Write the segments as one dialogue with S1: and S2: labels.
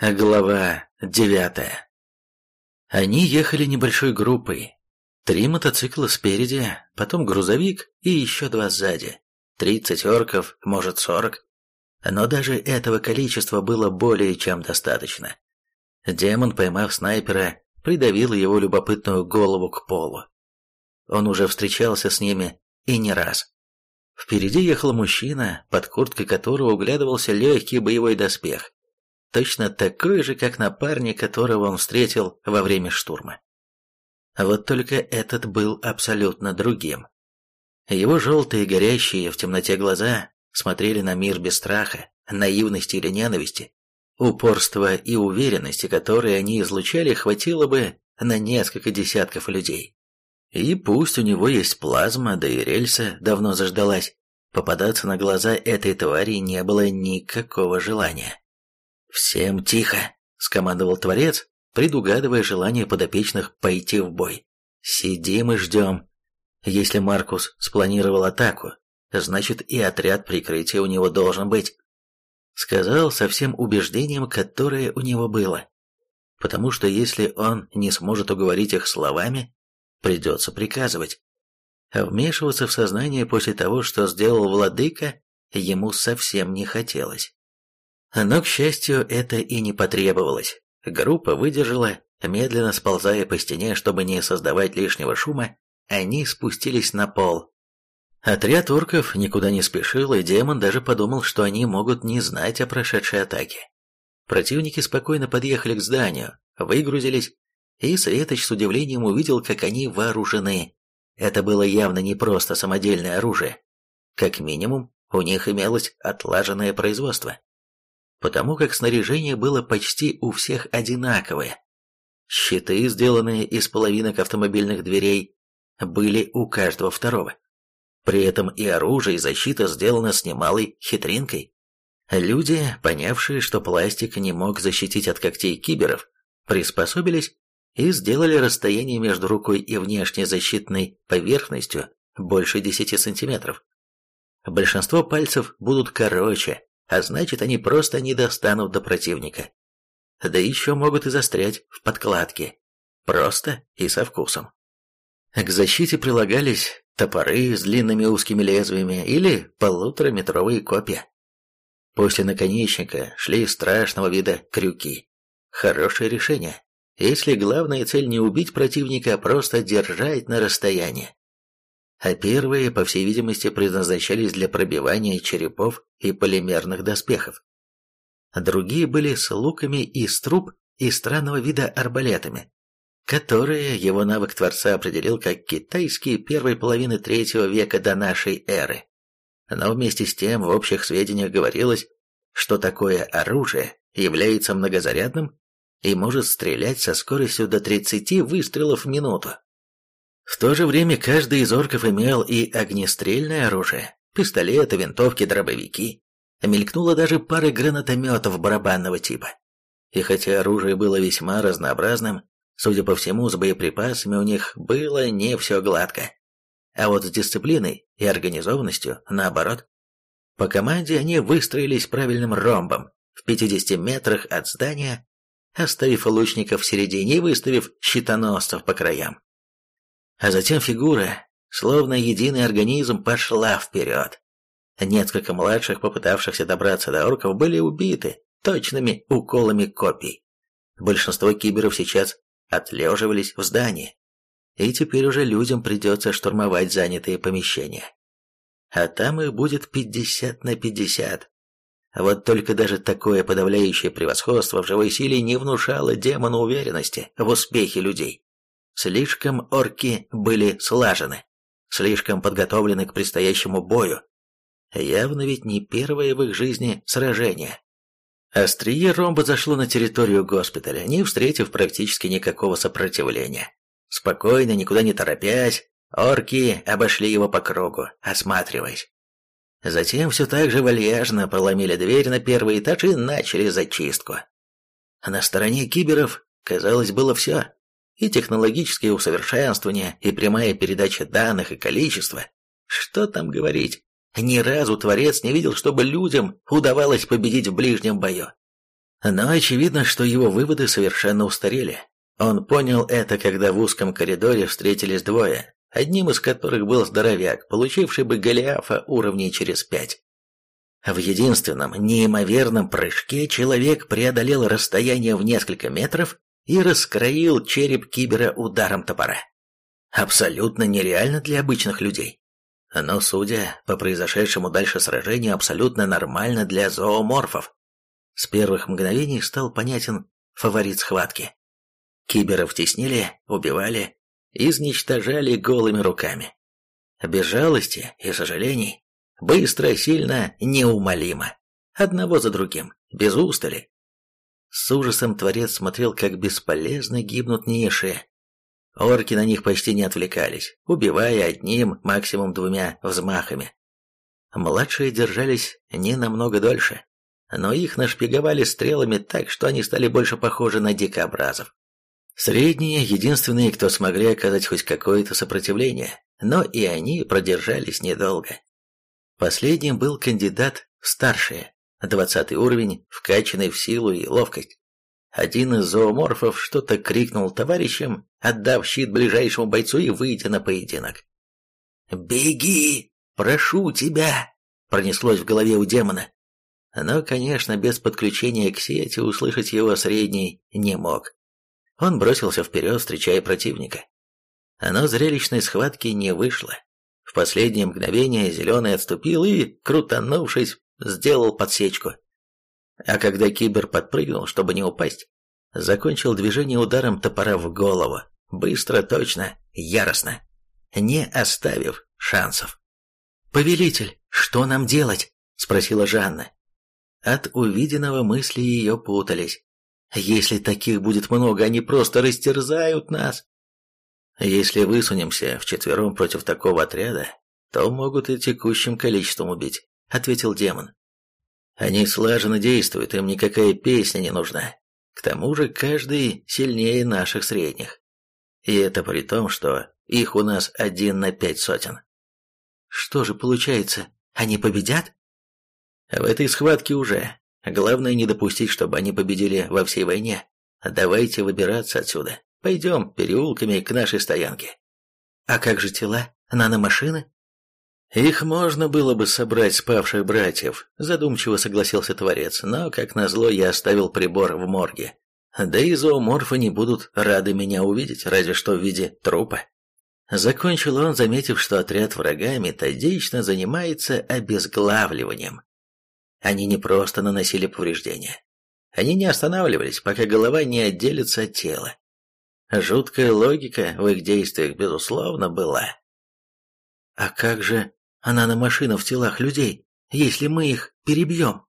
S1: Глава девятая. Они ехали небольшой группой. Три мотоцикла спереди, потом грузовик и еще два сзади. Тридцать орков, может сорок. Но даже этого количества было более чем достаточно. Демон, поймав снайпера, придавил его любопытную голову к полу. Он уже встречался с ними и не раз. Впереди ехал мужчина, под курткой которого углядывался легкий боевой доспех точно такой же, как на парне, которого он встретил во время штурма. Вот только этот был абсолютно другим. Его желтые, горящие в темноте глаза смотрели на мир без страха, наивности или ненависти. Упорства и уверенности, которые они излучали, хватило бы на несколько десятков людей. И пусть у него есть плазма, да и рельса давно заждалась, попадаться на глаза этой твари не было никакого желания. «Всем тихо!» – скомандовал Творец, предугадывая желание подопечных пойти в бой. «Сидим и ждем. Если Маркус спланировал атаку, значит и отряд прикрытия у него должен быть». Сказал со всем убеждением, которое у него было. Потому что если он не сможет уговорить их словами, придется приказывать. А вмешиваться в сознание после того, что сделал владыка, ему совсем не хотелось. Но, к счастью, это и не потребовалось. Группа выдержала, медленно сползая по стене, чтобы не создавать лишнего шума, они спустились на пол. Отряд орков никуда не спешил, и демон даже подумал, что они могут не знать о прошедшей атаке. Противники спокойно подъехали к зданию, выгрузились, и Светоч с удивлением увидел, как они вооружены. Это было явно не просто самодельное оружие. Как минимум, у них имелось отлаженное производство потому как снаряжение было почти у всех одинаковое. Щиты, сделанные из половинок автомобильных дверей, были у каждого второго. При этом и оружие, и защита сделаны с немалой хитринкой. Люди, понявшие, что пластик не мог защитить от когтей киберов, приспособились и сделали расстояние между рукой и внешней защитной поверхностью больше 10 сантиметров. Большинство пальцев будут короче, а значит они просто не достанут до противника. Да еще могут и застрять в подкладке. Просто и со вкусом. К защите прилагались топоры с длинными узкими лезвиями или полутораметровые копья. После наконечника шли страшного вида крюки. Хорошее решение, если главная цель не убить противника, а просто держать на расстоянии а первые, по всей видимости, предназначались для пробивания черепов и полимерных доспехов. Другие были с луками из труб и странного вида арбалетами, которые его навык Творца определил как китайские первой половины третьего века до нашей эры. Но вместе с тем в общих сведениях говорилось, что такое оружие является многозарядным и может стрелять со скоростью до 30 выстрелов в минуту. В то же время каждый из орков имел и огнестрельное оружие, пистолеты, винтовки, дробовики. Мелькнула даже пара гранатометов барабанного типа. И хотя оружие было весьма разнообразным, судя по всему, с боеприпасами у них было не все гладко. А вот с дисциплиной и организованностью наоборот. По команде они выстроились правильным ромбом в 50 метрах от здания, оставив лучников в середине и выставив щитоносцев по краям. А затем фигура, словно единый организм, пошла вперед. Несколько младших, попытавшихся добраться до орков, были убиты точными уколами копий. Большинство киберов сейчас отлеживались в здании, и теперь уже людям придется штурмовать занятые помещения. А там их будет 50 на 50. Вот только даже такое подавляющее превосходство в живой силе не внушало демону уверенности в успехе людей. Слишком орки были слажены, слишком подготовлены к предстоящему бою. Явно ведь не первое в их жизни сражение. Острие ромба зашло на территорию госпиталя, не встретив практически никакого сопротивления. Спокойно, никуда не торопясь, орки обошли его по кругу, осматриваясь. Затем все так же вальяжно проломили дверь на первый этаж и начали зачистку. На стороне киберов, казалось, было все и технологические усовершенствования, и прямая передача данных, и количество. Что там говорить? Ни разу Творец не видел, чтобы людям удавалось победить в ближнем бою. Но очевидно, что его выводы совершенно устарели. Он понял это, когда в узком коридоре встретились двое, одним из которых был здоровяк, получивший бы Голиафа уровней через пять. В единственном неимоверном прыжке человек преодолел расстояние в несколько метров и раскроил череп кибера ударом топора. Абсолютно нереально для обычных людей. Но, судя по произошедшему дальше сражению, абсолютно нормально для зооморфов. С первых мгновений стал понятен фаворит схватки. Киберов теснили, убивали, изничтожали голыми руками. Без жалости и сожалений, быстро, сильно, неумолимо. Одного за другим, без устали. С ужасом творец смотрел, как бесполезно гибнут ниши. Орки на них почти не отвлекались, убивая одним, максимум двумя взмахами. Младшие держались не намного дольше, но их нашпиговали стрелами так, что они стали больше похожи на дикобразов. Средние – единственные, кто смогли оказать хоть какое-то сопротивление, но и они продержались недолго. Последним был кандидат старшие, двадцатый уровень, вкачанный в силу и ловкость. Один из зооморфов что-то крикнул товарищам, отдав щит ближайшему бойцу и выйдя на поединок. «Беги! Прошу тебя!» – пронеслось в голове у демона. Но, конечно, без подключения к сети услышать его средний не мог. Он бросился вперед, встречая противника. Но зрелищной схватки не вышло. В последнее мгновение Зеленый отступил и, крутанувшись, сделал подсечку. А когда Кибер подпрыгнул, чтобы не упасть, закончил движение ударом топора в голову. Быстро, точно, яростно, не оставив шансов. «Повелитель, что нам делать?» – спросила Жанна. От увиденного мысли ее путались. Если таких будет много, они просто растерзают нас. Если высунемся вчетвером против такого отряда, то могут и текущим количеством убить, ответил демон. Они слаженно действуют, им никакая песня не нужна. К тому же каждый сильнее наших средних. И это при том, что их у нас один на пять сотен. Что же получается, они победят? В этой схватке уже. Главное не допустить, чтобы они победили во всей войне. Давайте выбираться отсюда. Пойдем переулками к нашей стоянке. А как же тела? Наномашины? Их можно было бы собрать с павших братьев, задумчиво согласился Творец, но, как назло, я оставил прибор в морге. Да и зооморфы не будут рады меня увидеть, разве что в виде трупа. Закончил он, заметив, что отряд врага методично занимается обезглавливанием. Они не просто наносили повреждения. Они не останавливались, пока голова не отделится от тела. Жуткая логика в их действиях, безусловно, была. А как же она на машина в телах людей, если мы их перебьем?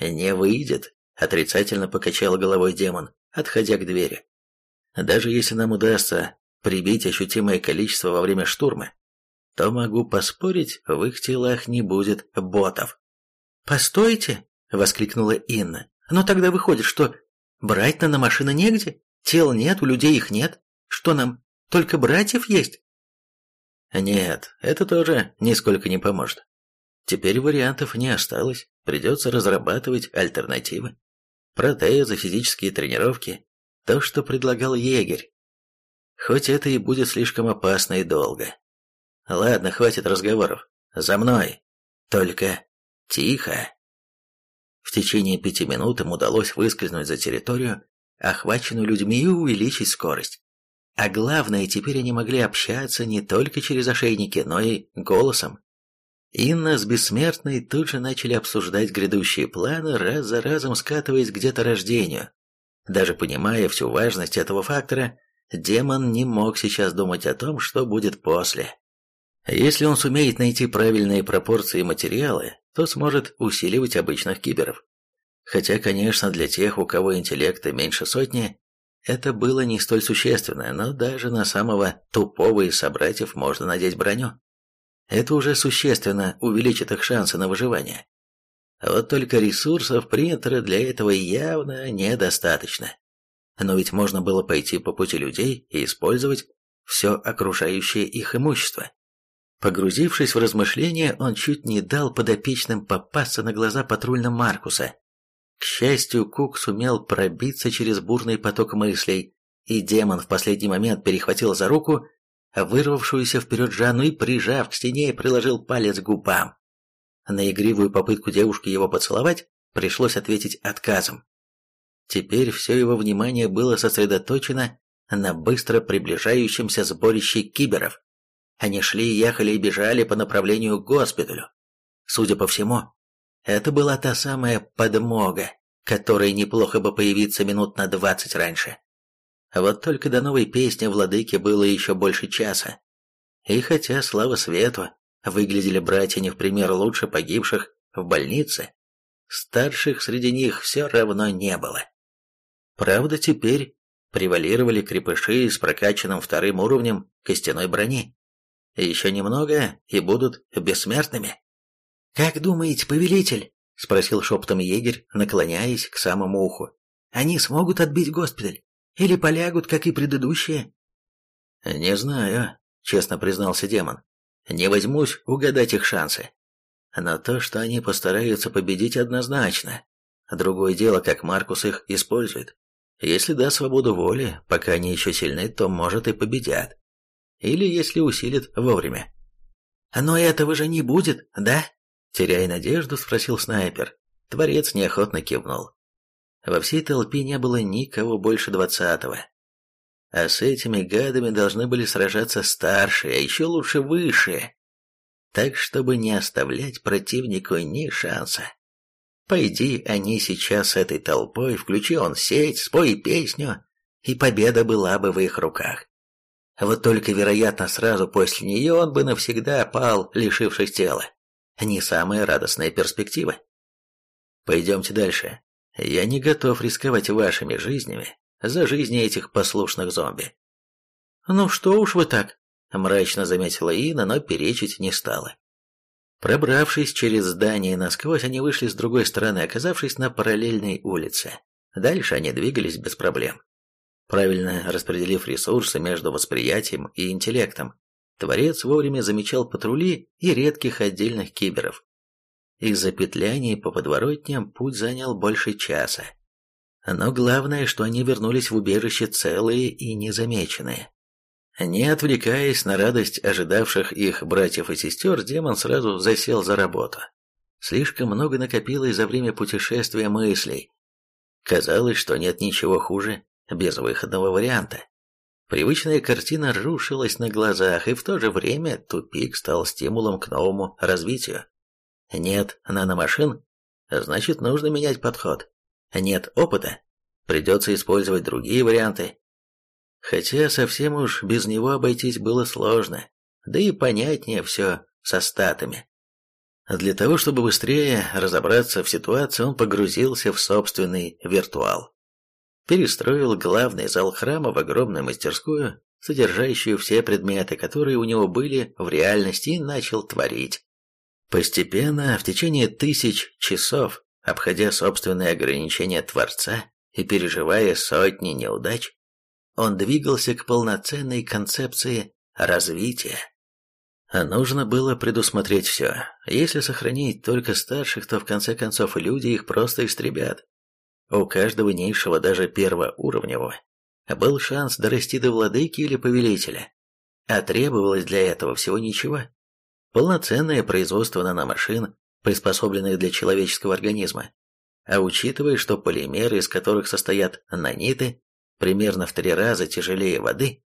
S1: Не выйдет, отрицательно покачал головой демон, отходя к двери. Даже если нам удастся прибить ощутимое количество во время штурма, то могу поспорить, в их телах не будет ботов. «Постойте!» — воскликнула Инна. «Но тогда выходит, что брать-то на машины негде? Тел нет, у людей их нет. Что нам, только братьев есть?» «Нет, это тоже нисколько не поможет. Теперь вариантов не осталось, придется разрабатывать альтернативы. Протезы, физические тренировки, то, что предлагал егерь. Хоть это и будет слишком опасно и долго. Ладно, хватит разговоров. За мной. Только Тихо. В течение пяти минут им удалось выскользнуть за территорию, охваченную людьми, и увеличить скорость. А главное, теперь они могли общаться не только через ошейники, но и голосом. Инна с Бессмертной тут же начали обсуждать грядущие планы, раз за разом скатываясь к где-то рождению. Даже понимая всю важность этого фактора, демон не мог сейчас думать о том, что будет после. Если он сумеет найти правильные пропорции и материалы, то сможет усиливать обычных киберов. Хотя, конечно, для тех, у кого интеллекта меньше сотни, это было не столь существенно, но даже на самого тупого из собратьев можно надеть броню. Это уже существенно увеличит их шансы на выживание. Вот только ресурсов принтера для этого явно недостаточно. Но ведь можно было пойти по пути людей и использовать все окружающее их имущество. Погрузившись в размышления, он чуть не дал подопечным попасться на глаза патрульным Маркуса, К счастью, Кук сумел пробиться через бурный поток мыслей, и демон в последний момент перехватил за руку вырвавшуюся вперед Жанну и, прижав к стене, приложил палец к губам. На игривую попытку девушки его поцеловать пришлось ответить отказом. Теперь все его внимание было сосредоточено на быстро приближающемся сборище киберов. Они шли, ехали и бежали по направлению к госпиталю. Судя по всему, это была та самая подмога, которой неплохо бы появиться минут на двадцать раньше. Вот только до новой песни владыки было еще больше часа. И хотя, слава свету, выглядели братья не в пример лучше погибших в больнице, старших среди них все равно не было. Правда, теперь превалировали крепыши с прокачанным вторым уровнем костяной брони. Еще немного и будут бессмертными. «Как думаете, повелитель?» — спросил шепотом егерь, наклоняясь к самому уху. «Они смогут отбить госпиталь?» Или полягут, как и предыдущие?» «Не знаю», — честно признался демон. «Не возьмусь угадать их шансы. Но то, что они постараются победить, однозначно. Другое дело, как Маркус их использует. Если даст свободу воли, пока они еще сильны, то, может, и победят. Или если усилит вовремя». «Но этого же не будет, да?» Теряя надежду, спросил снайпер. Творец неохотно кивнул. Во всей толпе не было никого больше двадцатого. А с этими гадами должны были сражаться старшие, а еще лучше высшие. Так, чтобы не оставлять противнику ни шанса. Пойди они сейчас с этой толпой, включи он сеть, спой песню, и победа была бы в их руках. Вот только, вероятно, сразу после нее он бы навсегда пал, лишившись тела. Не самая радостная перспектива. Пойдемте дальше. Я не готов рисковать вашими жизнями за жизни этих послушных зомби. Ну что уж вы так, мрачно заметила Ина, но перечить не стала. Пробравшись через здание насквозь, они вышли с другой стороны, оказавшись на параллельной улице. Дальше они двигались без проблем. Правильно распределив ресурсы между восприятием и интеллектом, Творец вовремя замечал патрули и редких отдельных киберов. Из-за петляний по подворотням путь занял больше часа. Но главное, что они вернулись в убежище целые и незамеченные. Не отвлекаясь на радость ожидавших их братьев и сестер, демон сразу засел за работу. Слишком много накопилось за время путешествия мыслей. Казалось, что нет ничего хуже безвыходного варианта. Привычная картина рушилась на глазах, и в то же время тупик стал стимулом к новому развитию. Нет наномашин, значит нужно менять подход. Нет опыта, придется использовать другие варианты. Хотя совсем уж без него обойтись было сложно, да и понятнее все со статами. Для того, чтобы быстрее разобраться в ситуации, он погрузился в собственный виртуал. Перестроил главный зал храма в огромную мастерскую, содержащую все предметы, которые у него были в реальности, и начал творить. Постепенно, в течение тысяч часов, обходя собственные ограничения Творца и переживая сотни неудач, он двигался к полноценной концепции развития. А нужно было предусмотреть все. Если сохранить только старших, то в конце концов люди их просто истребят. У каждого низшего, даже первоуровневого, был шанс дорасти до владыки или повелителя. А требовалось для этого всего ничего полноценное производство наномашин, приспособленных для человеческого организма. А учитывая, что полимеры, из которых состоят наниты, примерно в три раза тяжелее воды,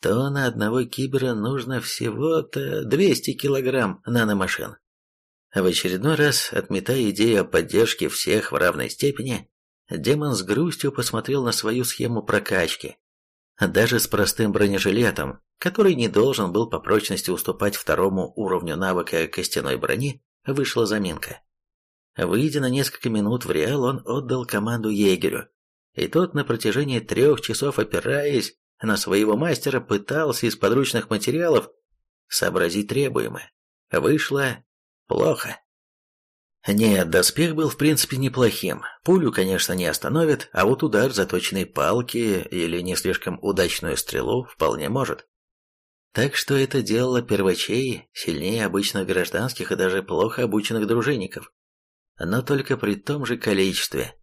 S1: то на одного кибера нужно всего-то 200 килограмм наномашин. В очередной раз, отметая идею о поддержке всех в равной степени, демон с грустью посмотрел на свою схему прокачки. Даже с простым бронежилетом который не должен был по прочности уступать второму уровню навыка костяной брони, вышла заминка. Выйдя на несколько минут в Реал, он отдал команду егерю, и тот на протяжении трех часов, опираясь на своего мастера, пытался из подручных материалов сообразить требуемое. Вышло плохо. Нет, доспех был в принципе неплохим. Пулю, конечно, не остановит, а вот удар заточенной палки или не слишком удачную стрелу вполне может. Так что это делало первачей сильнее обычных гражданских и даже плохо обученных дружинников. Но только при том же количестве.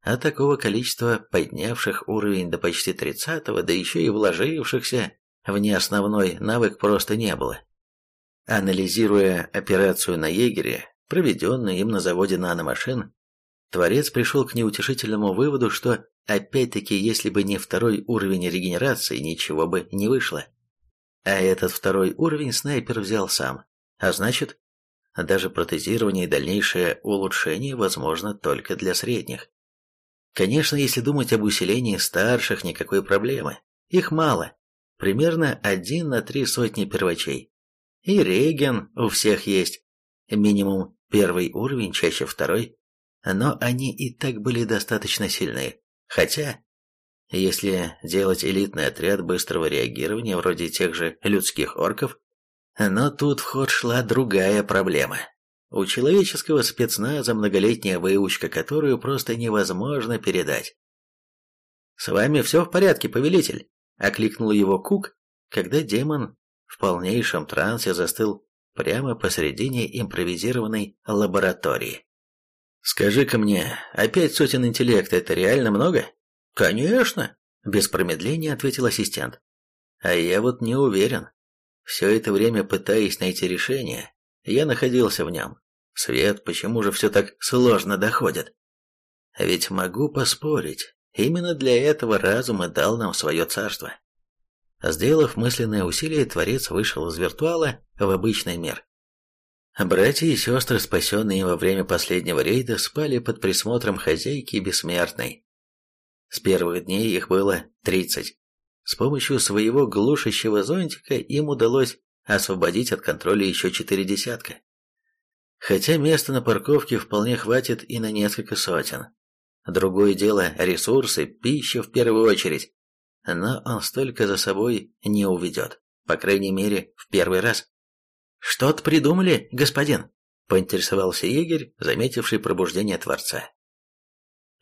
S1: а такого количества поднявших уровень до почти 30-го, да еще и вложившихся в неосновной навык просто не было. Анализируя операцию на егере, проведенную им на заводе наномашин, Творец пришел к неутешительному выводу, что, опять-таки, если бы не второй уровень регенерации, ничего бы не вышло. А этот второй уровень снайпер взял сам, а значит, даже протезирование и дальнейшее улучшение возможно только для средних. Конечно, если думать об усилении старших, никакой проблемы. Их мало. Примерно один на три сотни первачей. И реген у всех есть. Минимум первый уровень, чаще второй. Но они и так были достаточно сильны. Хотя, если делать элитный отряд быстрого реагирования, вроде тех же людских орков, но тут в ход шла другая проблема. У человеческого спецназа многолетняя выучка, которую просто невозможно передать. «С вами все в порядке, повелитель?» — окликнул его Кук, когда демон в полнейшем трансе застыл прямо посередине импровизированной лаборатории. «Скажи-ка мне, опять сотен интеллекта — это реально много?» «Конечно!» — без промедления ответил ассистент. «А я вот не уверен. Все это время пытаясь найти решение, я находился в нем. Свет, почему же все так сложно доходит? Ведь могу поспорить, именно для этого разум и дал нам свое царство. Сделав мысленное усилие, Творец вышел из виртуала в обычный мир. Братья и сестры, спасенные во время последнего рейда, спали под присмотром хозяйки бессмертной. С первых дней их было тридцать. С помощью своего глушащего зонтика им удалось освободить от контроля еще четыре десятка. Хотя места на парковке вполне хватит и на несколько сотен. Другое дело – ресурсы, пища в первую очередь. Но он столько за собой не уведет, по крайней мере, в первый раз. «Что-то придумали, господин?» – поинтересовался егерь, заметивший пробуждение Творца.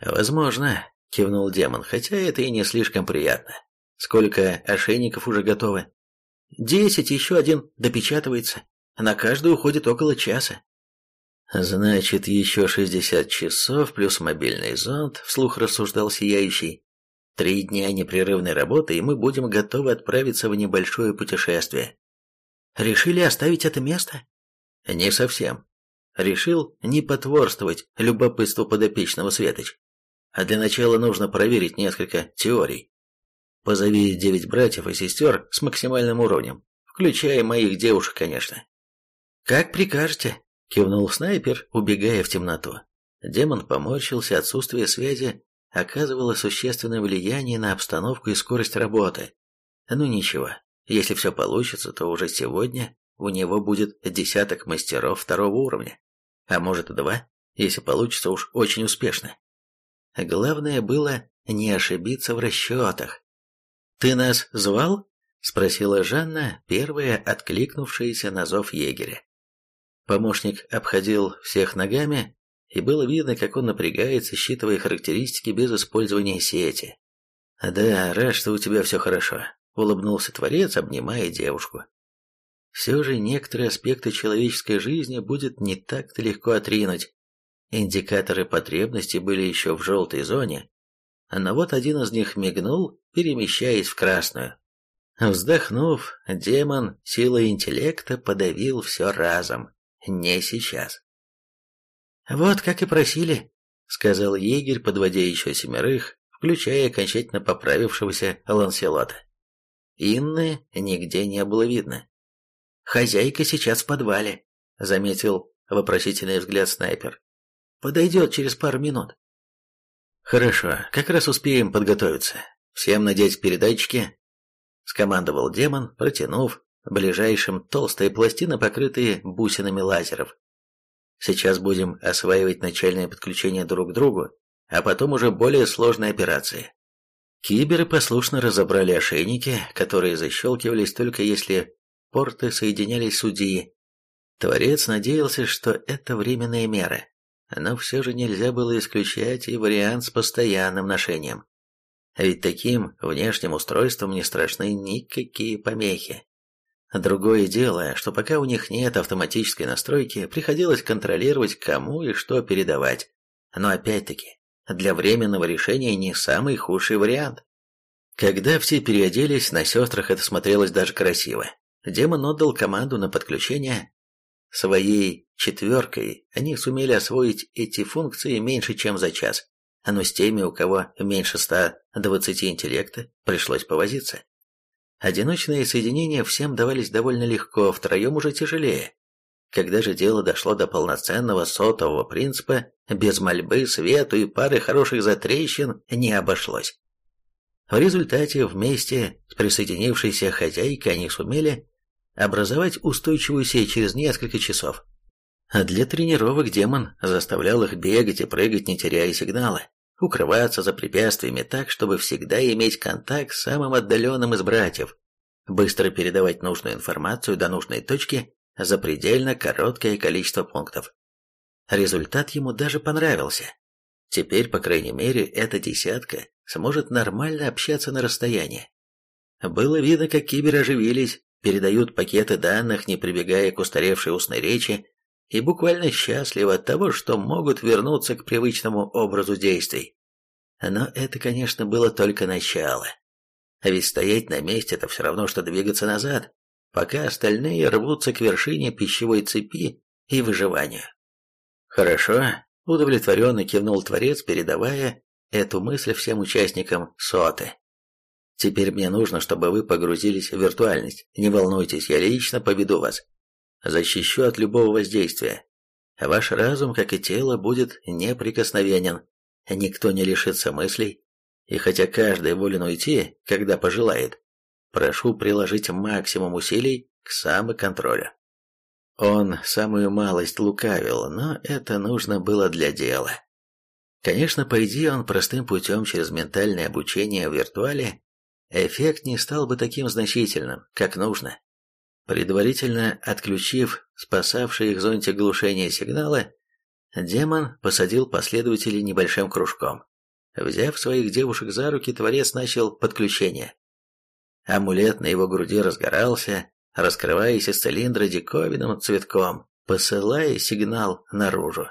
S1: «Возможно», – кивнул демон, – «хотя это и не слишком приятно. Сколько ошейников уже готовы?» «Десять, еще один допечатывается. На каждую уходит около часа. «Значит, еще шестьдесят часов плюс мобильный зонд», — вслух рассуждал Сияющий. «Три дня непрерывной работы, и мы будем готовы отправиться в небольшое путешествие». «Решили оставить это место?» «Не совсем. Решил не потворствовать любопытству подопечного Светоч. А для начала нужно проверить несколько теорий. Позови девять братьев и сестер с максимальным уровнем, включая моих девушек, конечно». «Как прикажете», Кивнул снайпер, убегая в темноту. Демон поморщился, отсутствие связи оказывало существенное влияние на обстановку и скорость работы. Ну ничего, если все получится, то уже сегодня у него будет десяток мастеров второго уровня. А может и два, если получится уж очень успешно. Главное было не ошибиться в расчетах. «Ты нас звал?» — спросила Жанна, первая откликнувшаяся на зов егеря. Помощник обходил всех ногами, и было видно, как он напрягается, считывая характеристики без использования сети. «Да, рад, что у тебя все хорошо», — улыбнулся Творец, обнимая девушку. «Все же некоторые аспекты человеческой жизни будет не так-то легко отринуть. Индикаторы потребностей были еще в желтой зоне, но вот один из них мигнул, перемещаясь в красную. Вздохнув, демон силой интеллекта подавил все разом. Не сейчас. «Вот как и просили», — сказал егерь, подводя еще семерых, включая окончательно поправившегося Ланселота. Инны нигде не было видно. «Хозяйка сейчас в подвале», — заметил вопросительный взгляд снайпер. «Подойдет через пару минут». «Хорошо, как раз успеем подготовиться. Всем надеть передатчики», — скомандовал демон, протянув ближайшим толстые пластины, покрытые бусинами лазеров. Сейчас будем осваивать начальное подключение друг к другу, а потом уже более сложные операции. Киберы послушно разобрали ошейники, которые защелкивались только если порты соединялись с УДИ. Творец надеялся, что это временная мера, но все же нельзя было исключать и вариант с постоянным ношением. Ведь таким внешним устройством не страшны никакие помехи. Другое дело, что пока у них нет автоматической настройки, приходилось контролировать, кому и что передавать. Но опять-таки, для временного решения не самый худший вариант. Когда все переоделись, на сестрах это смотрелось даже красиво. Демон отдал команду на подключение. Своей четверкой они сумели освоить эти функции меньше, чем за час, но с теми, у кого меньше 120 интеллекта, пришлось повозиться. Одиночные соединения всем давались довольно легко, втроем уже тяжелее. Когда же дело дошло до полноценного сотового принципа, без мольбы, свету и пары хороших затрещин не обошлось. В результате вместе с присоединившейся хозяйкой они сумели образовать устойчивую сеть через несколько часов. А для тренировок демон заставлял их бегать и прыгать, не теряя сигнала, укрываться за препятствиями так, чтобы всегда иметь контакт с самым отдаленным из братьев, быстро передавать нужную информацию до нужной точки за предельно короткое количество пунктов. Результат ему даже понравился. Теперь, по крайней мере, эта десятка сможет нормально общаться на расстоянии. Было видно, как киберы оживились, передают пакеты данных, не прибегая к устаревшей устной речи, и буквально счастливы от того, что могут вернуться к привычному образу действий. Но это, конечно, было только начало. А ведь стоять на месте – это все равно, что двигаться назад, пока остальные рвутся к вершине пищевой цепи и выживанию. «Хорошо», – удовлетворенно кивнул Творец, передавая эту мысль всем участникам соты. Теперь мне нужно, чтобы вы погрузились в виртуальность. Не волнуйтесь, я лично поведу вас. Защищу от любого воздействия. Ваш разум, как и тело, будет неприкосновенен. Никто не лишится мыслей. И хотя каждый волен уйти, когда пожелает, прошу приложить максимум усилий к самоконтролю. Он самую малость лукавил, но это нужно было для дела. Конечно, пойди он простым путем через ментальное обучение в виртуале, эффект не стал бы таким значительным, как нужно. Предварительно отключив спасавший их зонтик глушения сигнала, демон посадил последователей небольшим кружком. Взяв своих девушек за руки, Творец начал подключение. Амулет на его груди разгорался, раскрываясь из цилиндра диковинным цветком, посылая сигнал наружу.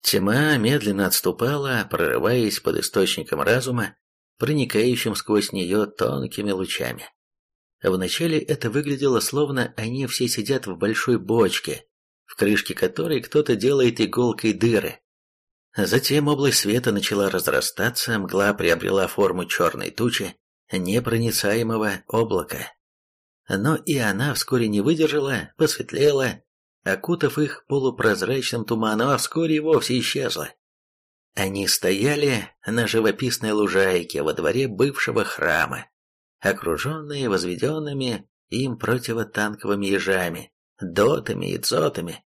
S1: Тьма медленно отступала, прорываясь под источником разума, проникающим сквозь нее тонкими лучами. Вначале это выглядело словно они все сидят в большой бочке, в крышке которой кто-то делает иголкой дыры. Затем область света начала разрастаться, мгла приобрела форму черной тучи, непроницаемого облака. Но и она вскоре не выдержала, посветлела, окутав их полупрозрачным туманом, а вскоре и вовсе исчезла. Они стояли на живописной лужайке во дворе бывшего храма, окруженные возведенными им противотанковыми ежами, дотами и дзотами.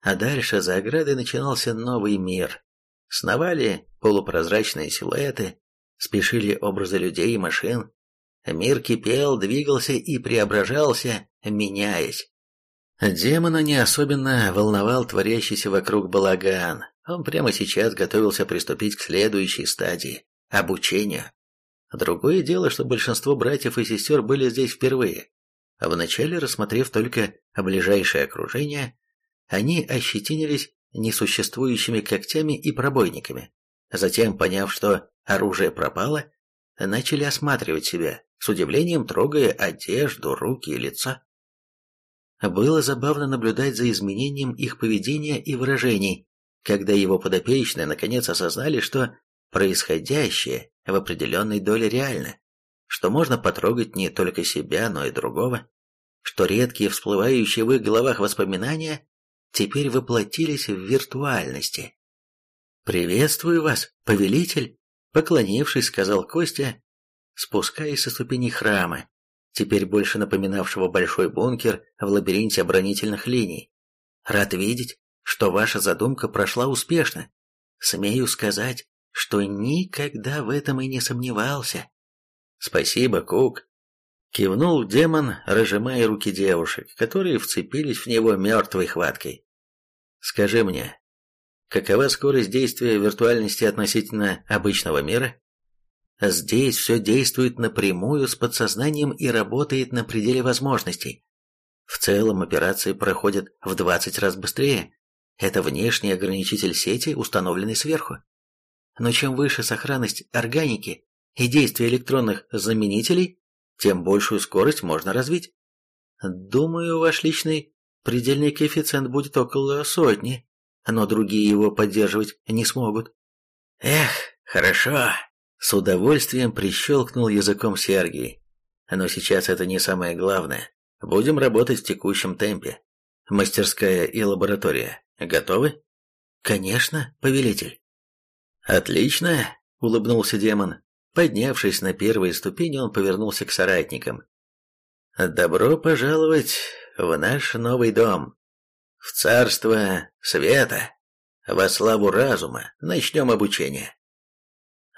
S1: А дальше за оградой начинался новый мир. Сновали полупрозрачные силуэты, спешили образы людей и машин. Мир кипел, двигался и преображался, меняясь. Демона не особенно волновал творящийся вокруг балаган, он прямо сейчас готовился приступить к следующей стадии – обучению. Другое дело, что большинство братьев и сестер были здесь впервые. Вначале, рассмотрев только ближайшее окружение, они ощетинились несуществующими когтями и пробойниками. Затем, поняв, что оружие пропало, начали осматривать себя, с удивлением трогая одежду, руки и лицо. Было забавно наблюдать за изменением их поведения и выражений, когда его подопечные наконец осознали, что происходящее в определенной доле реально, что можно потрогать не только себя, но и другого, что редкие всплывающие в их головах воспоминания теперь воплотились в виртуальности. «Приветствую вас, повелитель!» Поклонившись, сказал Костя, спускаясь со ступеней храма, теперь больше напоминавшего большой бункер в лабиринте оборонительных линий. «Рад видеть, что ваша задумка прошла успешно. Смею сказать, что никогда в этом и не сомневался. Спасибо, Кук. Кивнул демон, разжимая руки девушек, которые вцепились в него мертвой хваткой. Скажи мне, какова скорость действия виртуальности относительно обычного мира? Здесь все действует напрямую с подсознанием и работает на пределе возможностей. В целом операции проходят в 20 раз быстрее, это внешний ограничитель сети, установленный сверху. Но чем выше сохранность органики и действие электронных заменителей, тем большую скорость можно развить. Думаю, ваш личный предельный коэффициент будет около сотни, но другие его поддерживать не смогут. Эх, хорошо. С удовольствием прищелкнул языком Сергий. Но сейчас это не самое главное. Будем работать в текущем темпе. Мастерская и лаборатория готовы? Конечно, повелитель. Отлично, улыбнулся демон. Поднявшись на первые ступени, он повернулся к соратникам. «Добро пожаловать в наш новый дом, в царство света, во славу разума начнем обучение».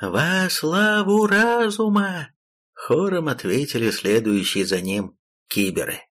S1: «Во славу разума!» — хором ответили следующие за ним киберы.